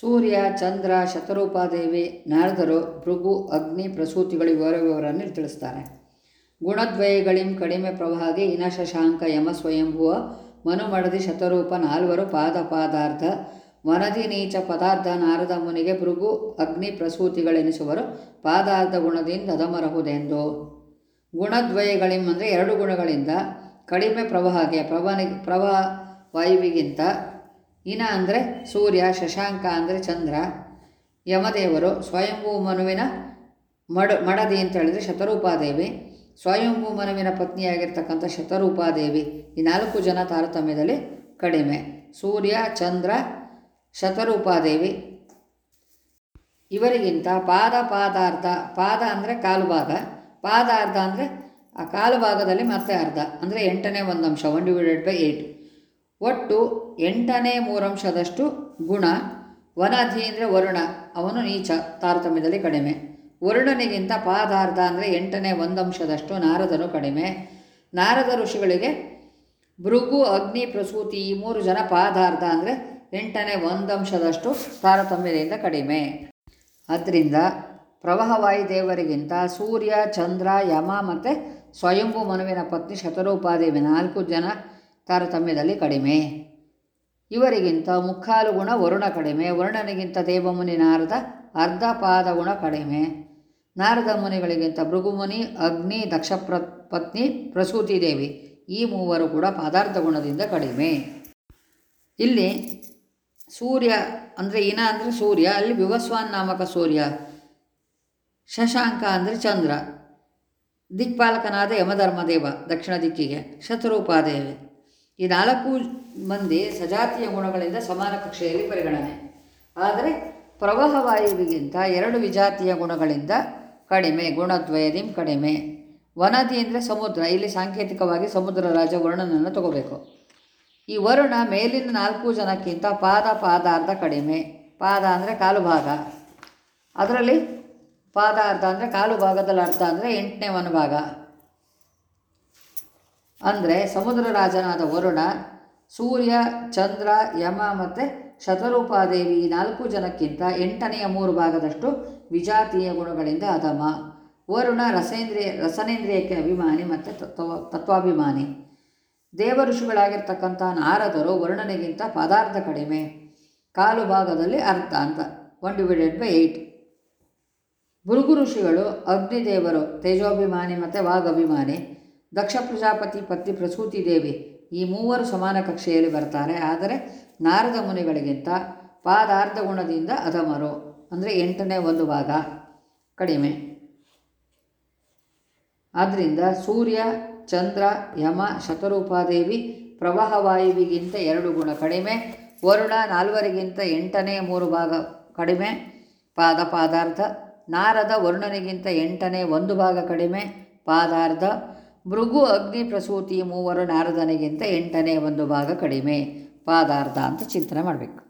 ಸೂರ್ಯ, ಚಂದ್ರ, ಶತರೂಪಾದೇವಿ, ನಾರದರು, ಭೃಗು, ಅಗ್ನಿ, ಪ್ರಸೂತಿಗಳು ವಿವರವಿವರನ್ನು ತಿಳಿಸ್ತಾರೆ. ಗುಣದ್ವಯಗಳಿಂ ಕಡಿಮೆ ಪ್ರವಾಹಗೆ ಇನ ಶಶಾಂಕ ಯಮ ಸ್ವಯಂಭುವ, ಮನುಮಡದಿ ಶತರೂಪ ನಾಲ್ವರು ಪಾದ ಪಾದಾರ್ಧ, ವನದಿ ನೀಚ ಪದಾರ್ಥ ನಾರದ ಮುನಿಗೆ ಭೃಗು, ಅಗ್ನಿ ಪ್ರಸೂತಿಗಳೆನಿಸುವರು ಪಾದಾರ್ಧ ಗುಣದಿಂದ ಅದಮರಹುದೆಂದು ಗುಣದ್ವಯಗಳಿಂ ಅಂದರೆ ಎರಡು ಗುಣಗಳಿಂದ ಕಡಿಮೆ ಪ್ರವಾಹಿ ಪ್ರವಾಹ ವಾಯುವಿಗಿಂತ ಇನ ಅಂದರೆ ಸೂರ್ಯ, ಶಶಾಂಕ ಅಂದರೆ ಚಂದ್ರ. ಯಮದೇವರು ಸ್ವಯಂಭೂ ಮನುವಿನ ಮಡ, ಮಡದಿ ಅಂತ ಹೇಳಿದರೆ ಶತರೂಪಾದೇವಿ. ಸ್ವಯಂಭೂ ಮನುವಿನ ಪತ್ನಿಯಾಗಿರ್ತಕ್ಕಂಥ ಶತರೂಪಾದೇವಿ. ಈ ನಾಲ್ಕು ಜನ ತಾರತಮ್ಯದಲ್ಲಿ ಕಡಿಮೆ. ಸೂರ್ಯ, ಚಂದ್ರ, ಶತರೂಪಾದೇವಿ. ಇವರಿಗಿಂತ ಪಾದ, ಪಾದಾರ್ಧ, ಪಾದ ಅಂದರೆ ಕಾಲು ಭಾಗ ಪಾದಾರ್ಧ ಅಂದರೆ ಆ ಕಾಲು ಭಾಗದಲ್ಲಿ ಮತ್ತೆ ಅರ್ಧ. ಅಂದರೆ ಎಂಟನೇ ಒಂದು ಅಂಶ ಒನ್ ಡಿವೈಡೆಡ್ ಬೈ ಏಯ್ಟ್ ಒಟ್ಟು ಎಂಟನೇ ಮೂರಂಶದಷ್ಟು ಗುಣ ವನಧಿ ಅಂದರೆ ವರುಣ. ಅವನು ನೀಚ, ತಾರತಮ್ಯದಲ್ಲಿ ಕಡಿಮೆ. ವರುಣನಿಗಿಂತ ಪಾದಾರ್ಧ ಅಂದರೆ ಎಂಟನೇ ಒಂದಂಶದಷ್ಟು ನಾರದನು ಕಡಿಮೆ. ನಾರದ ಋಷಿಗಳಿಗೆ ಭೃಗು, ಅಗ್ನಿ, ಪ್ರಸೂತಿ ಈ ಮೂರು ಜನ ಪಾದಾರ್ಧ ಅಂದರೆ ಎಂಟನೇ ಒಂದಂಶದಷ್ಟು ತಾರತಮ್ಯದಿಂದ ಕಡಿಮೆ. ಆದ್ದರಿಂದ ಪ್ರವಾಹವಾಯು ದೇವರಿಗಿಂತ ಸೂರ್ಯ, ಚಂದ್ರ, ಯಮ ಮತ್ತು ಸ್ವಯಂಭೂ ಮನುವಿನ ಪತ್ನಿ ಶತರೂಪಾದೇವಿ ನಾಲ್ಕು ಜನ ತಾರತಮ್ಯದಲ್ಲಿ ಕಡಿಮೆ. ಇವರಿಗಿಂತ ಮುಕ್ಕಾಲು ಗುಣ ವರುಣ ಕಡಿಮೆ. ವರುಣನಿಗಿಂತ ದೇವಮುನಿ ನಾರದ ಅರ್ಧ ಪಾದ ಗುಣ ಕಡಿಮೆ. ನಾರದ ಮುನಿಗಳಿಗಿಂತ ಭೃಗುಮುನಿ, ಅಗ್ನಿ ದಕ್ಷ ಪತ್ನಿ ಪ್ರಸೂತಿ ದೇವಿ ಈ ಮೂವರು ಕೂಡ ಪದಾರ್ಥ ಗುಣದಿಂದ ಕಡಿಮೆ. ಇಲ್ಲಿ ಸೂರ್ಯ ಅಂದರೆ ಇನ ಅಂದರೆ ಸೂರ್ಯ, ಅಲ್ಲಿ ವಿವಸ್ವಾನ್ ನಾಮಕ ಸೂರ್ಯ, ಶಶಾಂಕ ಅಂದರೆ ಚಂದ್ರ, ದಿಕ್ಪಾಲಕನಾದ ಯಮಧರ್ಮದೇವ ದಕ್ಷಿಣ ದಿಕ್ಕಿಗೆ, ಶತರೂಪಾದೇವಿ. ಈ ನಾಲ್ಕು ಮಂದಿ ಸಜಾತಿಯ ಗುಣಗಳಿಂದ ಸಮಾನ ಕಕ್ಷೆಯಲ್ಲಿ ಪರಿಗಣನೆ. ಆದರೆ ಪ್ರವಾಹವಾಯುವಿಗಿಂತ ಎರಡು ವಿಜಾತಿಯ ಗುಣಗಳಿಂದ ಕಡಿಮೆ ಗುಣದ್ವಯದಿಂ ಕಡಿಮೆ. ವನದಿ ಅಂದರೆ ಸಮುದ್ರ. ಇಲ್ಲಿ ಸಾಂಕೇತಿಕವಾಗಿ ಸಮುದ್ರ ರಾಜ ವರ್ಣನನ್ನು ತಗೋಬೇಕು. ಈ ವರುಣ ಮೇಲಿನ ನಾಲ್ಕು ಜನಕ್ಕಿಂತ ಪಾದ ಪಾದಾರ್ಧ ಕಡಿಮೆ. ಪಾದ ಅಂದರೆ ಕಾಲು ಭಾಗ. ಅದರಲ್ಲಿ ಪಾದಾರ್ಧ ಅಂದರೆ ಕಾಲು ಭಾಗದಲ್ಲಿ ಅರ್ಧ ಅಂದರೆ ಎಂಟನೇ ಒಂದು ಭಾಗ ಅಂದರೆ ಸಮುದ್ರ ರಾಜನಾದ ವರುಣ, ಸೂರ್ಯ, ಚಂದ್ರ, ಯಮ ಮತ್ತು ಶತರೂಪಾದೇವಿ ನಾಲ್ಕು ಜನಕ್ಕಿಂತ ಎಂಟನೆಯ ಮೂರು ಭಾಗದಷ್ಟು ವಿಜಾತೀಯ ಗುಣಗಳಿಂದ ಅಧಮ ವರುಣ ರಸೇಂದ್ರಿಯ, ರಸನೇಂದ್ರಿಯಕ್ಕೆ ಅಭಿಮಾನಿ ಮತ್ತು ತತ್ವ ತತ್ವಾಭಿಮಾನಿ. ದೇವ ಋಷಿಗಳಾಗಿರ್ತಕ್ಕಂಥ ನಾರದರು ವರುಣನಿಗಿಂತ ಪದಾರ್ಥ ಕಡಿಮೆ. ಕಾಲು ಭಾಗದಲ್ಲಿ ಅರ್ಥ ಅಂತ. One divided by eight Bhrigu ಋಷಿಗಳು ಅಗ್ನಿದೇವರು, ತೇಜೋಭಿಮಾನಿ ಮತ್ತು ವಾಗಭಿಮಾನಿ. ದಕ್ಷ ಪ್ರಜಾಪತಿ ಪತ್ನಿ ಪ್ರಸೂತಿ ದೇವಿ ಈ ಮೂವರು ಸಮಾನ ಕಕ್ಷೆಯಲ್ಲಿ ಬರ್ತಾರೆ. ಆದರೆ ನಾರದ ಮುನಿಗಳಿಗಿಂತ ಪಾದಾರ್ಧ ಗುಣದಿಂದ ಅಧಮರು ಅಂದರೆ ಎಂಟನೇ ಒಂದು ಭಾಗ. ಕಡಿಮೆ. ಆದ್ದರಿಂದ ಸೂರ್ಯ, ಚಂದ್ರ, ಯಮ, ಶತರೂಪಾದೇವಿ ಪ್ರವಾಹವಾಯುವಿಗಿಂತ ಎರಡು ಗುಣ ಕಡಿಮೆ. ವರುಣ ನಾಲ್ವರಿಗಿಂತ ಎಂಟನೇ ಮೂರು ಭಾಗ ಕಡಿಮೆ. ಪಾದ ಪಾದಾರ್ಧ. ನಾರದ ವರುಣನಿಗಿಂತ ಎಂಟನೇ ಒಂದು ಭಾಗ ಕಡಿಮೆ. ಪಾದಾರ್ಧ. ಭೃಗು ಅಗ್ನಿ ಪ್ರಸೂತಿ ಮೂವರು ನಾರದನಿಗಿಂತ ಎಂಟನೇ ಒಂದು ಭಾಗ ಕಡಿಮೆ. ಪಾದಾರ್ಧ ಅಂತ ಚಿಂತನೆ ಮಾಡಬೇಕು.